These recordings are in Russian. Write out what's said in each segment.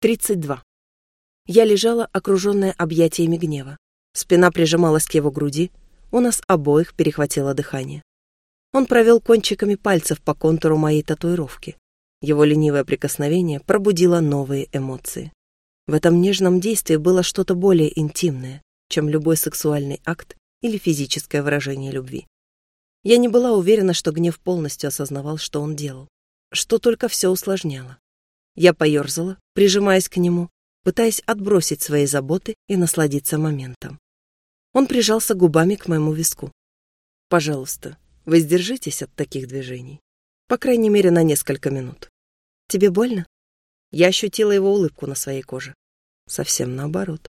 32. Я лежала, окруженная объятиями гнева. Спина прижималась к его груди, у нас обоих перехватило дыхание. Он провел кончиками пальцев по контуру моей татуировки. Его ленивое прикосновение пробудило новые эмоции. В этом нежном действии было что-то более интимное, чем любой сексуальный акт или физическое выражение любви. Я не была уверена, что гнев полностью осознавал, что он делал, что только все усложняло. Я поерзала, прижимаясь к нему, пытаясь отбросить свои заботы и насладиться моментом. Он прижался губами к моему виску. «Пожалуйста, воздержитесь от таких движений. По крайней мере, на несколько минут. Тебе больно?» Я ощутила его улыбку на своей коже. Совсем наоборот.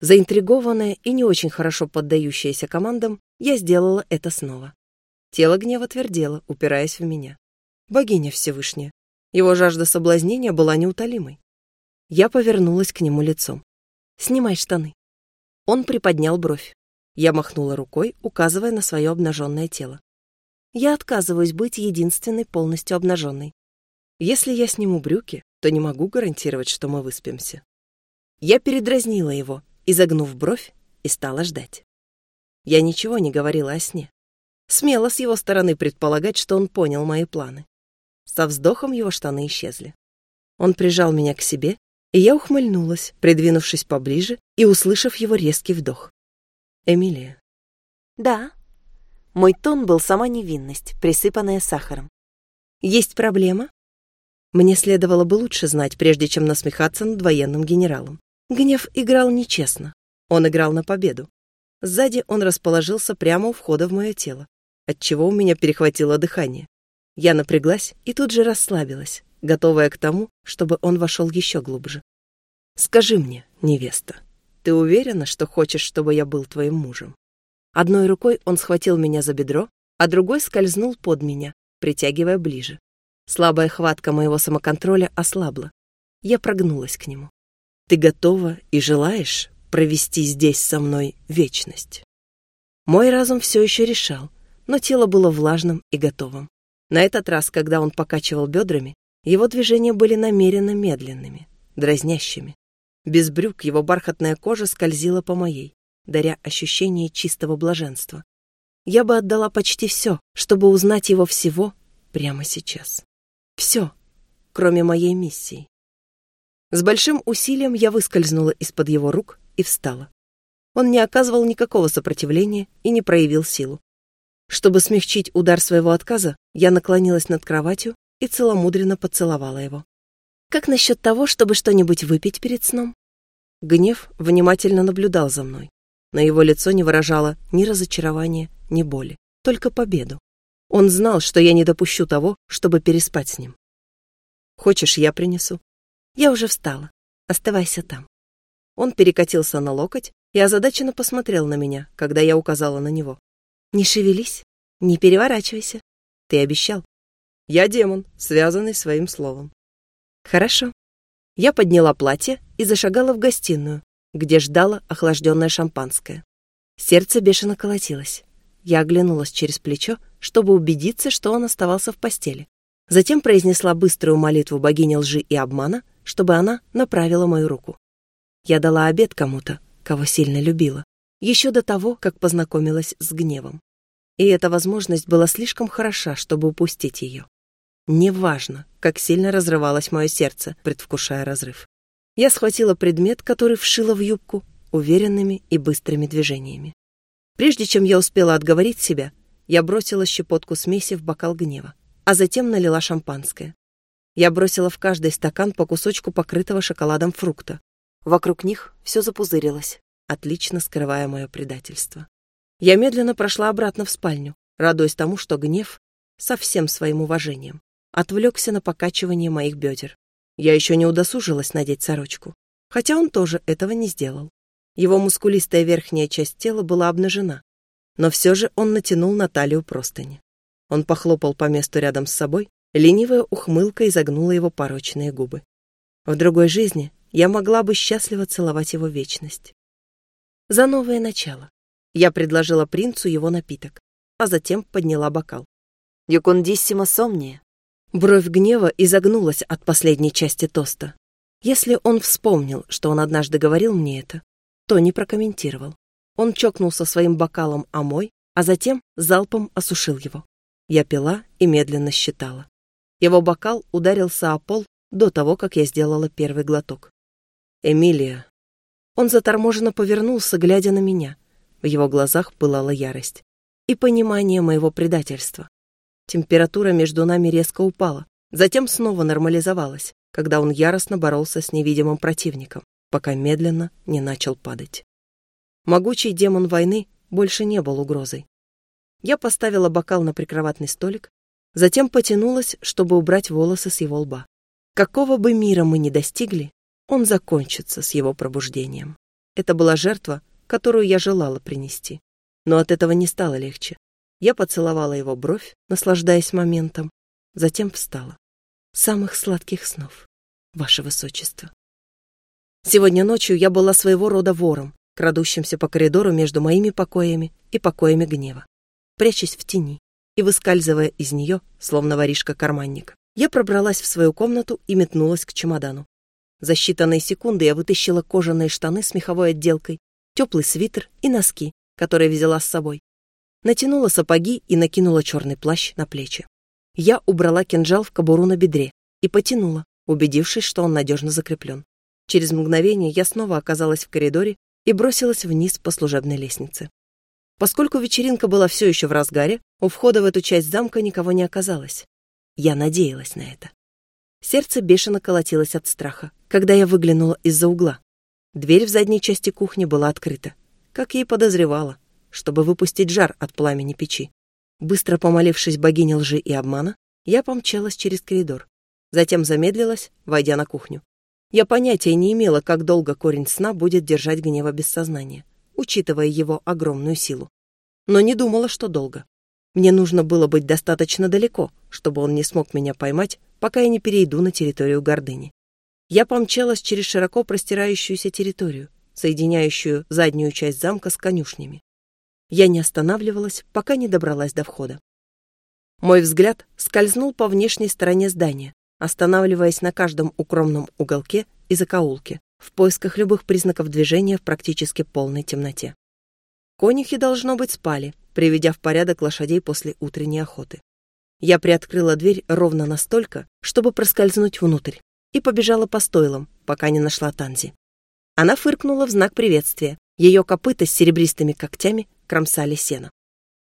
Заинтригованная и не очень хорошо поддающаяся командам, я сделала это снова. Тело гнева твердело, упираясь в меня. Богиня Всевышняя, его жажда соблазнения была неутолимой. Я повернулась к нему лицом. «Снимай штаны». Он приподнял бровь. Я махнула рукой, указывая на свое обнаженное тело. Я отказываюсь быть единственной полностью обнаженной. Если я сниму брюки, то не могу гарантировать, что мы выспимся. Я передразнила его, изогнув бровь, и стала ждать. Я ничего не говорила о сне. Смело с его стороны предполагать, что он понял мои планы. Со вздохом его штаны исчезли. Он прижал меня к себе, и я ухмыльнулась, придвинувшись поближе и услышав его резкий вдох. «Эмилия». «Да». Мой тон был сама невинность, присыпанная сахаром. «Есть проблема?» Мне следовало бы лучше знать, прежде чем насмехаться над военным генералом. Гнев играл нечестно. Он играл на победу. Сзади он расположился прямо у входа в мое тело, отчего у меня перехватило дыхание. Я напряглась и тут же расслабилась, готовая к тому, чтобы он вошел еще глубже. «Скажи мне, невеста, ты уверена, что хочешь, чтобы я был твоим мужем?» Одной рукой он схватил меня за бедро, а другой скользнул под меня, притягивая ближе. Слабая хватка моего самоконтроля ослабла. Я прогнулась к нему. «Ты готова и желаешь провести здесь со мной вечность?» Мой разум все еще решал, но тело было влажным и готовым. На этот раз, когда он покачивал бедрами, его движения были намеренно медленными, дразнящими. Без брюк его бархатная кожа скользила по моей, даря ощущение чистого блаженства. Я бы отдала почти все, чтобы узнать его всего прямо сейчас. Все, кроме моей миссии. С большим усилием я выскользнула из-под его рук и встала. Он не оказывал никакого сопротивления и не проявил силу. Чтобы смягчить удар своего отказа, я наклонилась над кроватью и целомудренно поцеловала его. «Как насчет того, чтобы что-нибудь выпить перед сном?» Гнев внимательно наблюдал за мной. На его лицо не выражало ни разочарования, ни боли, только победу. Он знал, что я не допущу того, чтобы переспать с ним. «Хочешь, я принесу?» «Я уже встала. Оставайся там». Он перекатился на локоть и озадаченно посмотрел на меня, когда я указала на него. Не шевелись, не переворачивайся. Ты обещал. Я демон, связанный своим словом. Хорошо. Я подняла платье и зашагала в гостиную, где ждала охлажденное шампанское. Сердце бешено колотилось. Я оглянулась через плечо, чтобы убедиться, что он оставался в постели. Затем произнесла быструю молитву богини лжи и обмана, чтобы она направила мою руку. Я дала обед кому-то, кого сильно любила еще до того, как познакомилась с гневом. И эта возможность была слишком хороша, чтобы упустить ее. Неважно, как сильно разрывалось мое сердце, предвкушая разрыв. Я схватила предмет, который вшила в юбку, уверенными и быстрыми движениями. Прежде чем я успела отговорить себя, я бросила щепотку смеси в бокал гнева, а затем налила шампанское. Я бросила в каждый стакан по кусочку покрытого шоколадом фрукта. Вокруг них все запузырилось, отлично скрывая мое предательство. Я медленно прошла обратно в спальню, радуясь тому, что гнев, со всем своим уважением, отвлекся на покачивание моих бедер. Я еще не удосужилась надеть сорочку, хотя он тоже этого не сделал. Его мускулистая верхняя часть тела была обнажена, но все же он натянул на талию простыни. Он похлопал по месту рядом с собой, ленивая ухмылка изогнула его порочные губы. В другой жизни я могла бы счастливо целовать его вечность за новое начало. Я предложила принцу его напиток, а затем подняла бокал. «Юкундиссимо сомния». Бровь гнева изогнулась от последней части тоста. Если он вспомнил, что он однажды говорил мне это, то не прокомментировал. Он чокнулся своим бокалом о мой, а затем залпом осушил его. Я пила и медленно считала. Его бокал ударился о пол до того, как я сделала первый глоток. «Эмилия». Он заторможенно повернулся, глядя на меня. В его глазах пылала ярость. И понимание моего предательства. Температура между нами резко упала, затем снова нормализовалась, когда он яростно боролся с невидимым противником, пока медленно не начал падать. Могучий демон войны больше не был угрозой. Я поставила бокал на прикроватный столик, затем потянулась, чтобы убрать волосы с его лба. Какого бы мира мы ни достигли, он закончится с его пробуждением. Это была жертва, которую я желала принести. Но от этого не стало легче. Я поцеловала его бровь, наслаждаясь моментом, затем встала. Самых сладких снов, ваше высочество. Сегодня ночью я была своего рода вором, крадущимся по коридору между моими покоями и покоями гнева, прячась в тени и выскальзывая из нее, словно воришка-карманник. Я пробралась в свою комнату и метнулась к чемодану. За считанные секунды я вытащила кожаные штаны с меховой отделкой, теплый свитер и носки, которые взяла с собой. Натянула сапоги и накинула черный плащ на плечи. Я убрала кинжал в кобуру на бедре и потянула, убедившись, что он надежно закреплен. Через мгновение я снова оказалась в коридоре и бросилась вниз по служебной лестнице. Поскольку вечеринка была все еще в разгаре, у входа в эту часть замка никого не оказалось. Я надеялась на это. Сердце бешено колотилось от страха, когда я выглянула из-за угла. Дверь в задней части кухни была открыта, как я и подозревала, чтобы выпустить жар от пламени печи. Быстро помолившись богине лжи и обмана, я помчалась через коридор. Затем замедлилась, войдя на кухню. Я понятия не имела, как долго корень сна будет держать гнева без сознания, учитывая его огромную силу. Но не думала, что долго. Мне нужно было быть достаточно далеко, чтобы он не смог меня поймать, пока я не перейду на территорию гордыни. Я помчалась через широко простирающуюся территорию, соединяющую заднюю часть замка с конюшнями. Я не останавливалась, пока не добралась до входа. Мой взгляд скользнул по внешней стороне здания, останавливаясь на каждом укромном уголке и закоулке, в поисках любых признаков движения в практически полной темноте. Конюхи, должно быть, спали, приведя в порядок лошадей после утренней охоты. Я приоткрыла дверь ровно настолько, чтобы проскользнуть внутрь, и побежала по стойлам, пока не нашла Танзи. Она фыркнула в знак приветствия. Ее копыта с серебристыми когтями кромсали сено.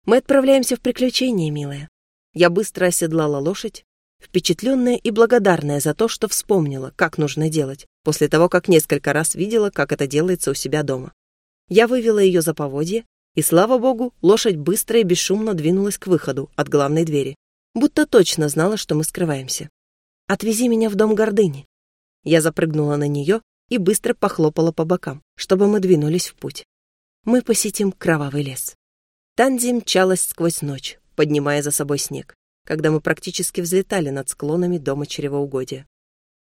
«Мы отправляемся в приключения, милая». Я быстро оседлала лошадь, впечатленная и благодарная за то, что вспомнила, как нужно делать, после того, как несколько раз видела, как это делается у себя дома. Я вывела ее за поводье, и, слава богу, лошадь быстро и бесшумно двинулась к выходу от главной двери, будто точно знала, что мы скрываемся. «Отвези меня в дом гордыни». Я запрыгнула на нее и быстро похлопала по бокам, чтобы мы двинулись в путь. Мы посетим кровавый лес. Танзи мчалась сквозь ночь, поднимая за собой снег, когда мы практически взлетали над склонами дома чревоугодия.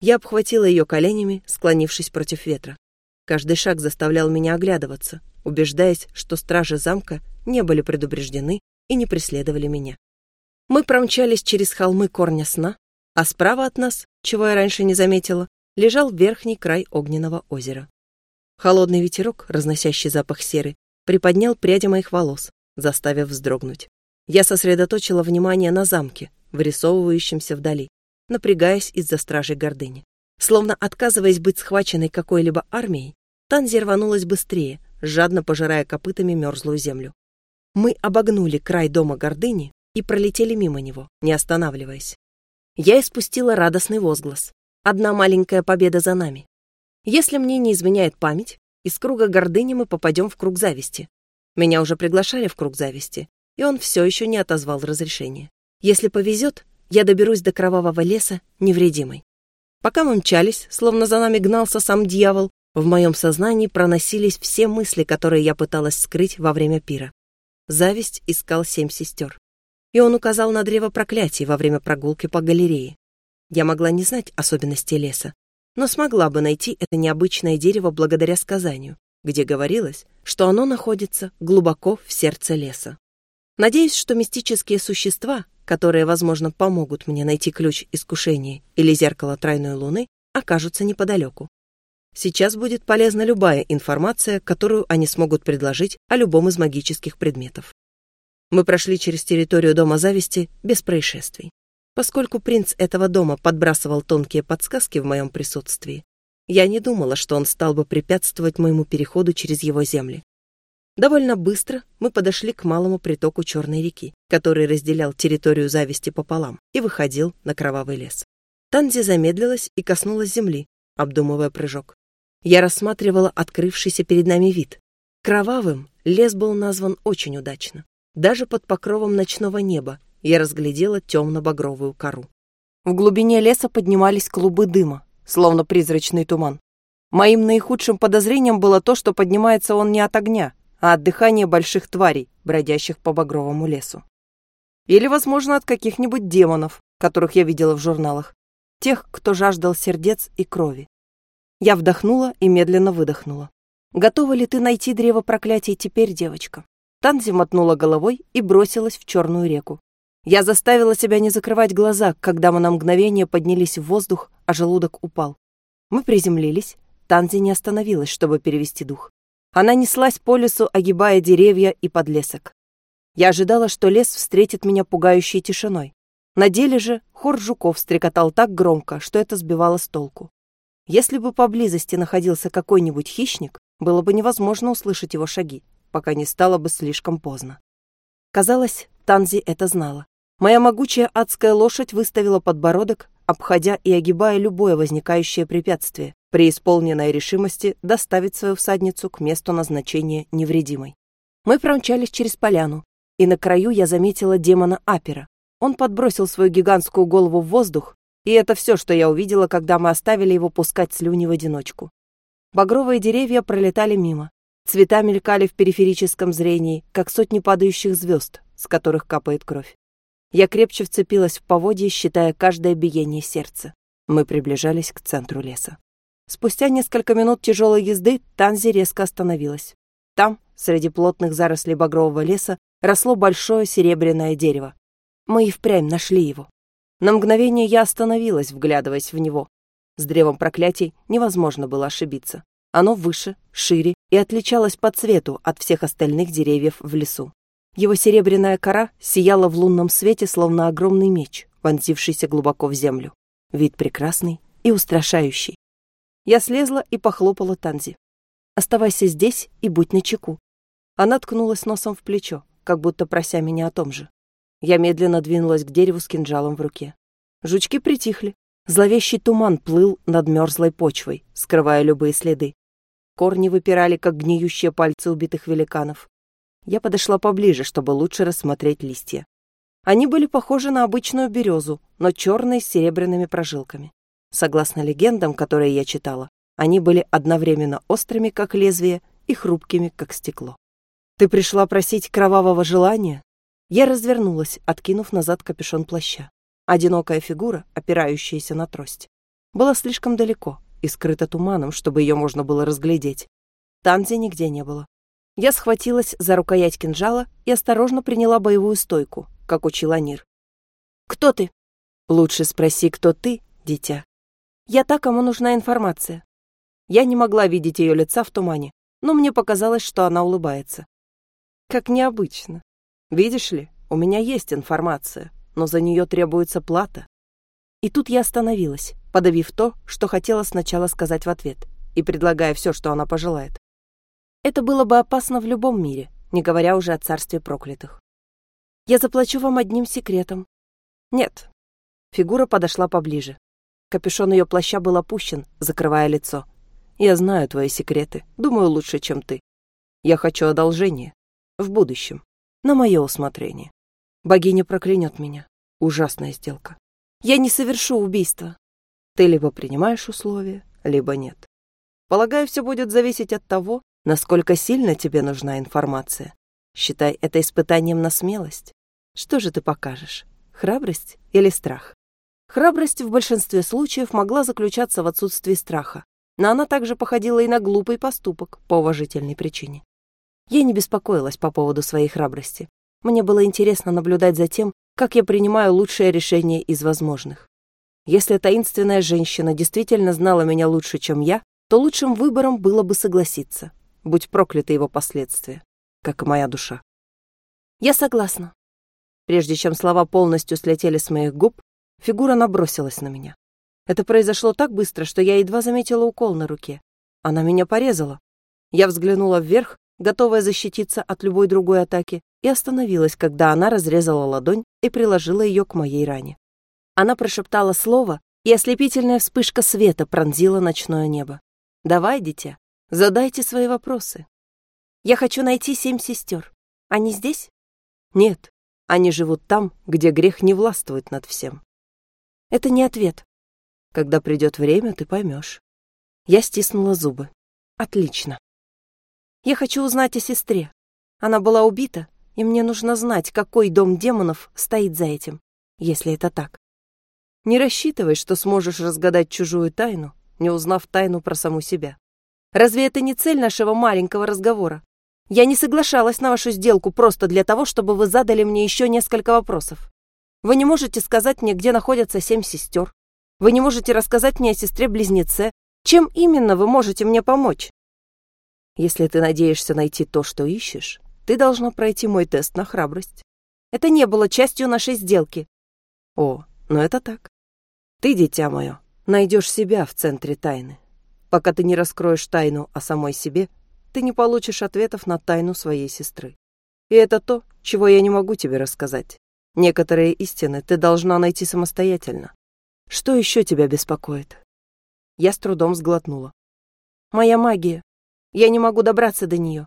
Я обхватила ее коленями, склонившись против ветра. Каждый шаг заставлял меня оглядываться, убеждаясь, что стражи замка не были предупреждены и не преследовали меня. Мы промчались через холмы корня сна, а справа от нас, чего я раньше не заметила, лежал верхний край огненного озера. Холодный ветерок, разносящий запах серы, приподнял пряди моих волос, заставив вздрогнуть. Я сосредоточила внимание на замке, вырисовывающемся вдали, напрягаясь из-за стражей гордыни. Словно отказываясь быть схваченной какой-либо армией, Танзи рванулась быстрее, жадно пожирая копытами мерзлую землю. Мы обогнули край дома гордыни и пролетели мимо него, не останавливаясь я испустила радостный возглас. Одна маленькая победа за нами. Если мне не изменяет память, из круга гордыни мы попадем в круг зависти. Меня уже приглашали в круг зависти, и он все еще не отозвал разрешение. Если повезет, я доберусь до кровавого леса невредимой. Пока мы мчались, словно за нами гнался сам дьявол, в моем сознании проносились все мысли, которые я пыталась скрыть во время пира. Зависть искал семь сестер и он указал на древо проклятий во время прогулки по галерее. Я могла не знать особенностей леса, но смогла бы найти это необычное дерево благодаря сказанию, где говорилось, что оно находится глубоко в сердце леса. Надеюсь, что мистические существа, которые, возможно, помогут мне найти ключ искушения или зеркало тройной луны, окажутся неподалеку. Сейчас будет полезна любая информация, которую они смогут предложить о любом из магических предметов. Мы прошли через территорию Дома Зависти без происшествий. Поскольку принц этого дома подбрасывал тонкие подсказки в моем присутствии, я не думала, что он стал бы препятствовать моему переходу через его земли. Довольно быстро мы подошли к малому притоку Черной реки, который разделял территорию зависти пополам и выходил на кровавый лес. Танзи замедлилась и коснулась земли, обдумывая прыжок. Я рассматривала открывшийся перед нами вид. Кровавым лес был назван очень удачно. Даже под покровом ночного неба я разглядела темно-багровую кору. В глубине леса поднимались клубы дыма, словно призрачный туман. Моим наихудшим подозрением было то, что поднимается он не от огня, а от дыхания больших тварей, бродящих по багровому лесу. Или, возможно, от каких-нибудь демонов, которых я видела в журналах. Тех, кто жаждал сердец и крови. Я вдохнула и медленно выдохнула. «Готова ли ты найти древо проклятий теперь, девочка?» Танзи мотнула головой и бросилась в черную реку. Я заставила себя не закрывать глаза, когда мы на мгновение поднялись в воздух, а желудок упал. Мы приземлились. Танзи не остановилась, чтобы перевести дух. Она неслась по лесу, огибая деревья и подлесок. Я ожидала, что лес встретит меня пугающей тишиной. На деле же хор жуков стрекотал так громко, что это сбивало с толку. Если бы поблизости находился какой-нибудь хищник, было бы невозможно услышать его шаги, пока не стало бы слишком поздно. Казалось, Танзи это знала. Моя могучая адская лошадь выставила подбородок, обходя и огибая любое возникающее препятствие, при исполненной решимости доставить свою всадницу к месту назначения невредимой. Мы промчались через поляну, и на краю я заметила демона Апера. Он подбросил свою гигантскую голову в воздух, и это все, что я увидела, когда мы оставили его пускать слюни в одиночку. Багровые деревья пролетали мимо. Цвета мелькали в периферическом зрении, как сотни падающих звезд, с которых капает кровь. Я крепче вцепилась в поводье, считая каждое биение сердца. Мы приближались к центру леса. Спустя несколько минут тяжелой езды Танзи резко остановилась. Там, среди плотных зарослей багрового леса, росло большое серебряное дерево. Мы и впрямь нашли его. На мгновение я остановилась, вглядываясь в него. С древом проклятий невозможно было ошибиться. Оно выше, шире и отличалось по цвету от всех остальных деревьев в лесу. Его серебряная кора сияла в лунном свете, словно огромный меч, вонзившийся глубоко в землю. Вид прекрасный и устрашающий. Я слезла и похлопала Танзи. «Оставайся здесь и будь начеку». Она ткнулась носом в плечо, как будто прося меня о том же. Я медленно двинулась к дереву с кинжалом в руке. Жучки притихли. Зловещий туман плыл над мерзлой почвой, скрывая любые следы. Корни выпирали, как гниющие пальцы убитых великанов. Я подошла поближе, чтобы лучше рассмотреть листья. Они были похожи на обычную березу, но черные с серебряными прожилками. Согласно легендам, которые я читала, они были одновременно острыми, как лезвие, и хрупкими, как стекло. «Ты пришла просить кровавого желания?» Я развернулась, откинув назад капюшон плаща. Одинокая фигура, опирающаяся на трость, была слишком далеко и скрыта туманом, чтобы ее можно было разглядеть. Танзи нигде не было. Я схватилась за рукоять кинжала и осторожно приняла боевую стойку, как учил Анир. «Кто ты?» «Лучше спроси, кто ты, дитя», я та, кому нужна информация. Я не могла видеть ее лица в тумане, но мне показалось, что она улыбается. Как необычно. Видишь ли, у меня есть информация, но за нее требуется плата. И тут я остановилась, подавив то, что хотела сначала сказать в ответ, и предлагая все, что она пожелает. Это было бы опасно в любом мире, не говоря уже о царстве проклятых. Я заплачу вам одним секретом. Нет. Фигура подошла поближе. Капюшон ее плаща был опущен, закрывая лицо. «Я знаю твои секреты. Думаю, лучше, чем ты. Я хочу одолжение. В будущем. На мое усмотрение. Богиня проклянет меня. Ужасная сделка. Я не совершу убийства. Ты либо принимаешь условия, либо нет. Полагаю, все будет зависеть от того, насколько сильно тебе нужна информация. Считай это испытанием на смелость. Что же ты покажешь? Храбрость или страх? Храбрость в большинстве случаев могла заключаться в отсутствии страха, но она также походила и на глупый поступок по уважительной причине. Я не беспокоилась по поводу своей храбрости. Мне было интересно наблюдать за тем, как я принимаю лучшее решение из возможных. Если таинственная женщина действительно знала меня лучше, чем я, то лучшим выбором было бы согласиться. Будь прокляты его последствия, как и моя душа. Я согласна. Прежде чем слова полностью слетели с моих губ, фигура набросилась на меня. Это произошло так быстро, что я едва заметила укол на руке. Она меня порезала. Я взглянула вверх, готовая защититься от любой другой атаки, и остановилась, когда она разрезала ладонь и приложила ее к моей ране. Она прошептала слово, и ослепительная вспышка света пронзила ночное небо. «Давай, дитя, задайте свои вопросы». «Я хочу найти семь сестер. Они здесь?» «Нет, они живут там, где грех не властвует над всем». «Это не ответ». «Когда придет время, ты поймешь». Я стиснула зубы. «Отлично. Я хочу узнать о сестре. Она была убита, и мне нужно знать, какой дом демонов стоит за этим, если это так. Не рассчитывай, что сможешь разгадать чужую тайну, не узнав тайну про саму себя. Разве это не цель нашего маленького разговора? Я не соглашалась на вашу сделку просто для того, чтобы вы задали мне еще несколько вопросов. Вы не можете сказать мне, где находятся семь сестер. Вы не можете рассказать мне о сестре-близнеце. Чем именно вы можете мне помочь? Если ты надеешься найти то, что ищешь, ты должна пройти мой тест на храбрость. Это не было частью нашей сделки. О, но это так. Ты, дитя мое, найдешь себя в центре тайны. Пока ты не раскроешь тайну о самой себе, ты не получишь ответов на тайну своей сестры. И это то, чего я не могу тебе рассказать. Некоторые истины ты должна найти самостоятельно. Что еще тебя беспокоит? Я с трудом сглотнула. Моя магия. Я не могу добраться до нее.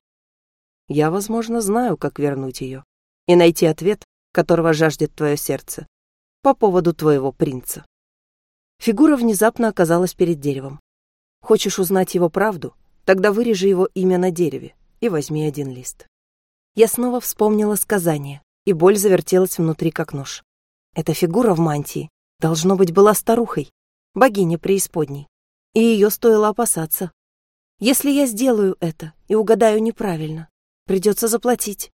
Я, возможно, знаю, как вернуть ее и найти ответ, которого жаждет твое сердце, по поводу твоего принца. Фигура внезапно оказалась перед деревом. Хочешь узнать его правду? Тогда вырежи его имя на дереве и возьми один лист. Я снова вспомнила сказание, и боль завертелась внутри как нож. Эта фигура в мантии, должно быть, была старухой, богиня преисподней, и ее стоило опасаться. Если я сделаю это и угадаю неправильно, придется заплатить.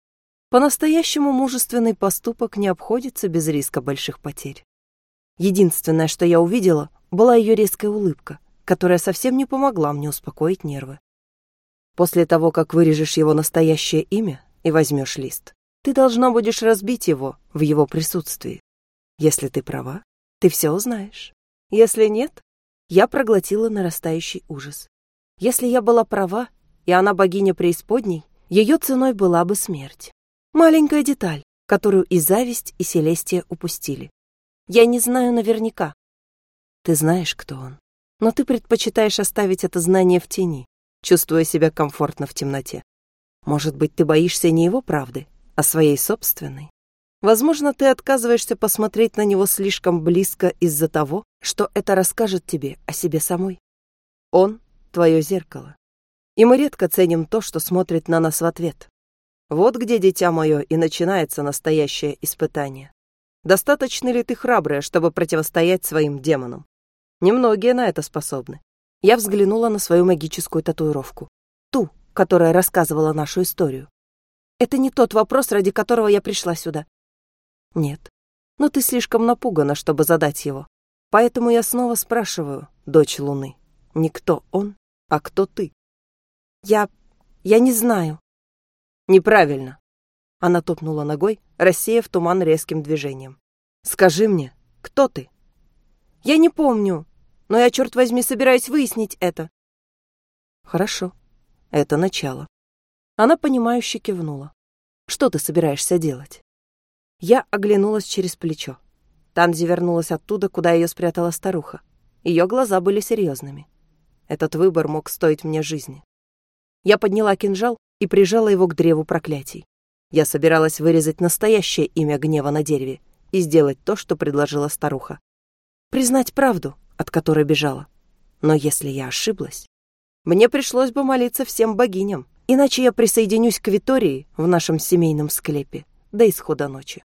По-настоящему мужественный поступок не обходится без риска больших потерь. Единственное, что я увидела, была ее резкая улыбка, которая совсем не помогла мне успокоить нервы. После того, как вырежешь его настоящее имя и возьмешь лист, ты должна будешь разбить его в его присутствии. Если ты права, ты все узнаешь. Если нет, я проглотила нарастающий ужас. Если я была права, и она богиня преисподней, ее ценой была бы смерть. Маленькая деталь, которую и зависть, и Селестия упустили. Я не знаю наверняка. Ты знаешь, кто он, но ты предпочитаешь оставить это знание в тени, чувствуя себя комфортно в темноте. Может быть, ты боишься не его правды, а своей собственной? Возможно, ты отказываешься посмотреть на него слишком близко из-за того, что это расскажет тебе о себе самой. Он твое зеркало. И мы редко ценим то, что смотрит на нас в ответ. Вот где, дитя мое, и начинается настоящее испытание. Достаточно ли ты храбрая, чтобы противостоять своим демонам? Немногие на это способны. Я взглянула на свою магическую татуировку. Ту, которая рассказывала нашу историю. Это не тот вопрос, ради которого я пришла сюда. Нет. Но ты слишком напугана, чтобы задать его. Поэтому я снова спрашиваю, дочь Луны, не кто он, а кто ты? Я... я не знаю. Неправильно. Она топнула ногой, рассеяв туман резким движением. Скажи мне, кто ты? Я не помню, но я, черт возьми, собираюсь выяснить это. Хорошо. Это начало. Она понимающе кивнула. Что ты собираешься делать? Я оглянулась через плечо. Танзи вернулась оттуда, куда ее спрятала старуха. Ее глаза были серьезными. Этот выбор мог стоить мне жизни. Я подняла кинжал и прижала его к древу проклятий. Я собиралась вырезать настоящее имя гнева на дереве и сделать то, что предложила старуха. Признать правду, от которой бежала. Но если я ошиблась, мне пришлось бы молиться всем богиням, иначе я присоединюсь к Витории в нашем семейном склепе до исхода ночи.